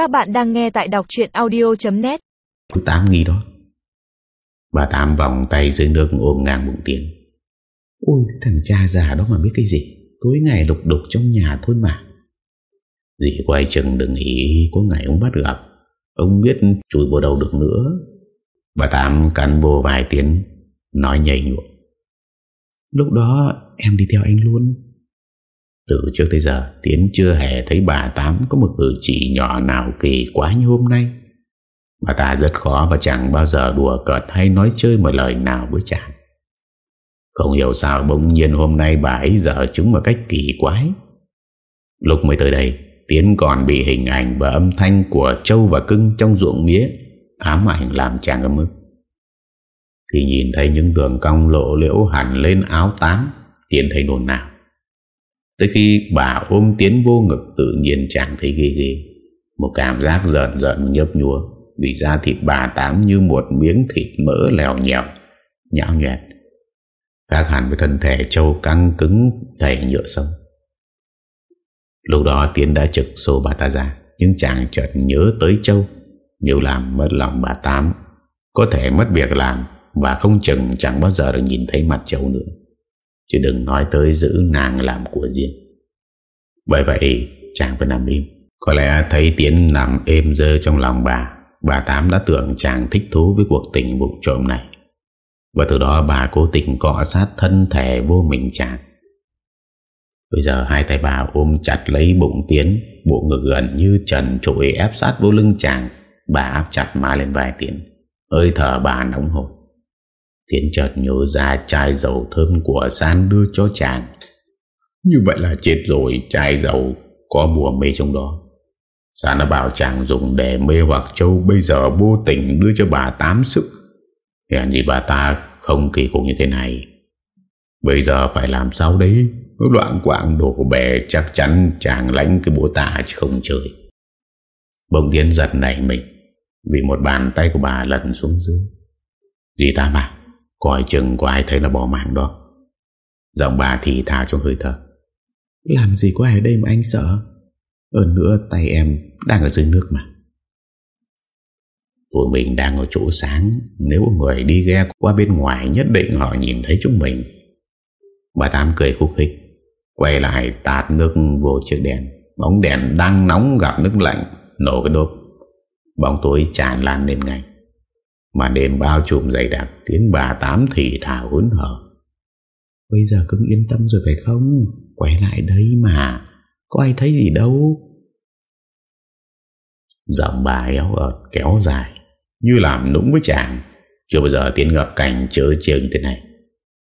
Các bạn đang nghe tại đọc chuyện audio.net Thứ Tám nghi đó. Bà Tám vòng tay dưới nước ôm ngang bụng Tiến. Ôi thằng cha già đó mà biết cái gì? Tối ngày lục đục trong nhà thôi mà. Dì quay chừng đừng ý Có ngày ông bắt gặp. Ông biết chùi bộ đầu được nữa. Bà Tám cắn bồ vài tiếng Nói nhảy nhụa. Lúc đó em đi theo anh luôn. Từ trước tới giờ, Tiến chưa hề thấy bà Tám Có một cử chỉ nhỏ nào kỳ quá như hôm nay. Bà ta rất khó Và chẳng bao giờ đùa cợt Hay nói chơi một lời nào với chàng. Không hiểu sao bỗng nhiên hôm nay Bà ấy dở chúng một cách kỳ quái. Lúc mới tới đây, Tiến còn bị hình ảnh và âm thanh Của Châu và Cưng trong ruộng mía Ám ảnh làm chàng ấm ức. Khi nhìn thấy những đường cong lộ liễu hẳn lên áo tám, Tiến thấy nồn nào Tới khi bà ôm Tiến vô ngực Tự nhiên chàng thấy ghê ghê. Một cảm giác giận giận nhấp nhúa, Vì da thịt bà tám như một miếng thịt mỡ lèo nhèo, Nhão nhẹt. Khác hẳn với thân thể trâu căng cứng đầy nhựa sông Lúc đó Tiến đã trực xô bà ta ra, Nhưng chàng chợt nhớ tới Châu Nếu làm mất lòng bà Tám, Có thể mất việc làm Và không chừng chẳng bao giờ được nhìn thấy mặt Châu nữa. Chứ đừng nói tới giữ nàng làm của riêng. Bởi vậy, chàng phải nằm im. Có lẽ thấy Tiến nằm êm dơ trong lòng bà Bà Tám đã tưởng chàng thích thú với cuộc tình bụng trộm này. Và từ đó bà cố tình cọ sát thân thể vô mình chàng. Bây giờ hai tay bà ôm chặt lấy bụng Tiến, Bộ ngực gần như trần trội ép sát vô lưng chàng. Bà áp chặt má lên vai Tiến. Hơi thở bà nóng hổi. Tiến chợt nhớ ra chai dầu thơm của San đưa cho chàng. Như vậy là chết rồi, Chai dầu có bùa mê trong đó. San đã bảo chàng dùng để mê hoặc châu, Bây giờ vô tình đưa cho bà tám sức. Hèn gì bà ta không kỳ cục như thế này. Bây giờ phải làm sao đấy đoạn quạng đổ bè chắc chắn chàng lánh cái bố tạ chứ không chơi. Bỗng Tiến giật nảy mình, Vì một bàn tay của bà lần xuống dưới. Dì ta mà? Coi chừng có ai thấy là bỏ mạng đó. Giọng bà thì thả trong hơi thở. Làm gì có ai ở đây mà anh sợ? Hơn nữa tay em đang ở dưới nước mà. Tụi mình đang ở chỗ sáng. Nếu người đi ghe qua bên ngoài Nhất định họ nhìn thấy chúng mình. Bà Tám cười khúc khích. Quay lại tạt nước vô chiếc đèn. Bóng đèn đang nóng gặp nước lạnh Nổ cái đốp. Bóng tối tràn lan lên ngay Mà đêm bao trùm dày đặc Tiếng bà Tám thì thảo hứng hở. Bây giờ cứ yên tâm rồi phải không? Quay lại đây mà. Có ai thấy gì đâu. Giọng bà éo ợt kéo dài Như làm nũng với chàng. Chưa bao giờ tiến gặp cảnh chớ chiều như thế này.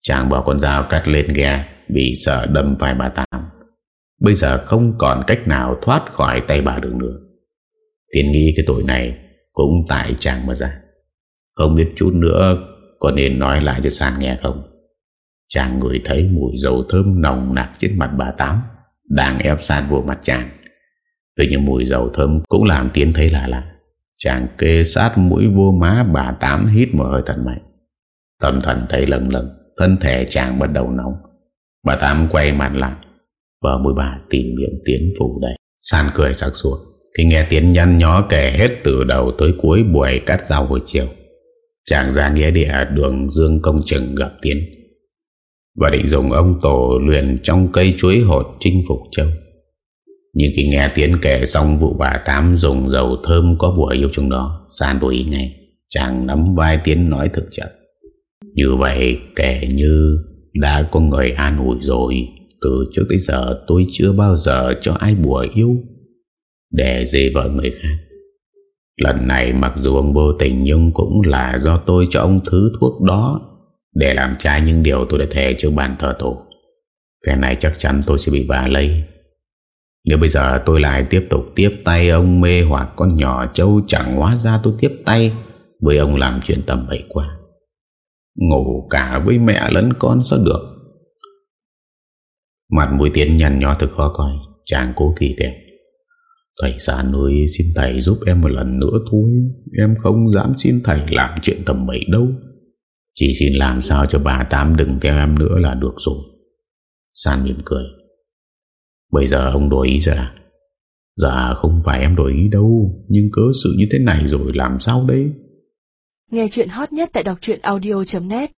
Chàng bỏ con dao cắt lên ghe Vì sợ đâm phải bà Tám. Bây giờ không còn cách nào thoát khỏi tay bà được nữa. Tiến nghĩ cái tội này Cũng tại chàng mà ra không biết chút nữa Có nên nói lại cho San nghe không? Chàng ngửi thấy mùi dầu thơm nồng nặc trên mặt bà Tám, Đang ép Sàn vô mặt chàng. Tuy nhiên mùi dầu thơm cũng làm Tiến thấy lạ lạ. Chàng kê sát mũi vô má bà Tám hít một hơi thật mạnh. Tâm thần thấy lần lần Thân thể chàng bắt đầu nóng. Bà Tám quay mặt lại. Và mùi bà tìm miệng Tiến phủ đầy San cười sạc xuống Khi nghe Tiến nhăn nhó kể hết từ đầu tới cuối buổi cắt rau hồi chiều Chàng ra nghĩa địa đường Dương Công Trừng gặp Tiến. Và định dùng ông tổ luyện trong cây chuối hột chinh phục châu. Nhưng khi nghe Tiến kể xong vụ bà Tám dùng dầu thơm có bùa yêu chung đó San đổi ý ngay, Chàng nắm vai Tiến nói thực chậm Như vậy kể như đã có người an ủi rồi, Từ trước tới giờ tôi chưa bao giờ cho ai bùa yêu, Để dê vợ người khác. Lần này mặc dù ông vô tình Nhưng cũng là do tôi cho ông thứ thuốc đó. Để làm trái những điều tôi đã thề trước bàn thờ tổ. Cái này chắc chắn tôi sẽ bị bà lây Nếu bây giờ tôi lại tiếp tục tiếp tay ông mê hoặc con nhỏ châu chẳng hóa ra tôi tiếp tay, Với ông làm chuyện tầm bậy quá. Ngủ cả với mẹ lẫn con sao được? Mặt mũi tiến nhằn nhó thật khó coi, Chàng cố kỳ kẹp. Thầy sàn ơi xin thầy giúp em một lần nữa thôi. Em không dám xin thầy làm chuyện tầm bậy đâu. Chỉ xin làm sao cho bà Tám đừng theo em nữa là được rồi. Sàn mỉm cười. Bây giờ ông đổi ý ra. Dạ không phải em đổi ý đâu, Nhưng cớ sự như thế này rồi làm sao đấy Nghe chuyện hot nhất tại đọc audio.net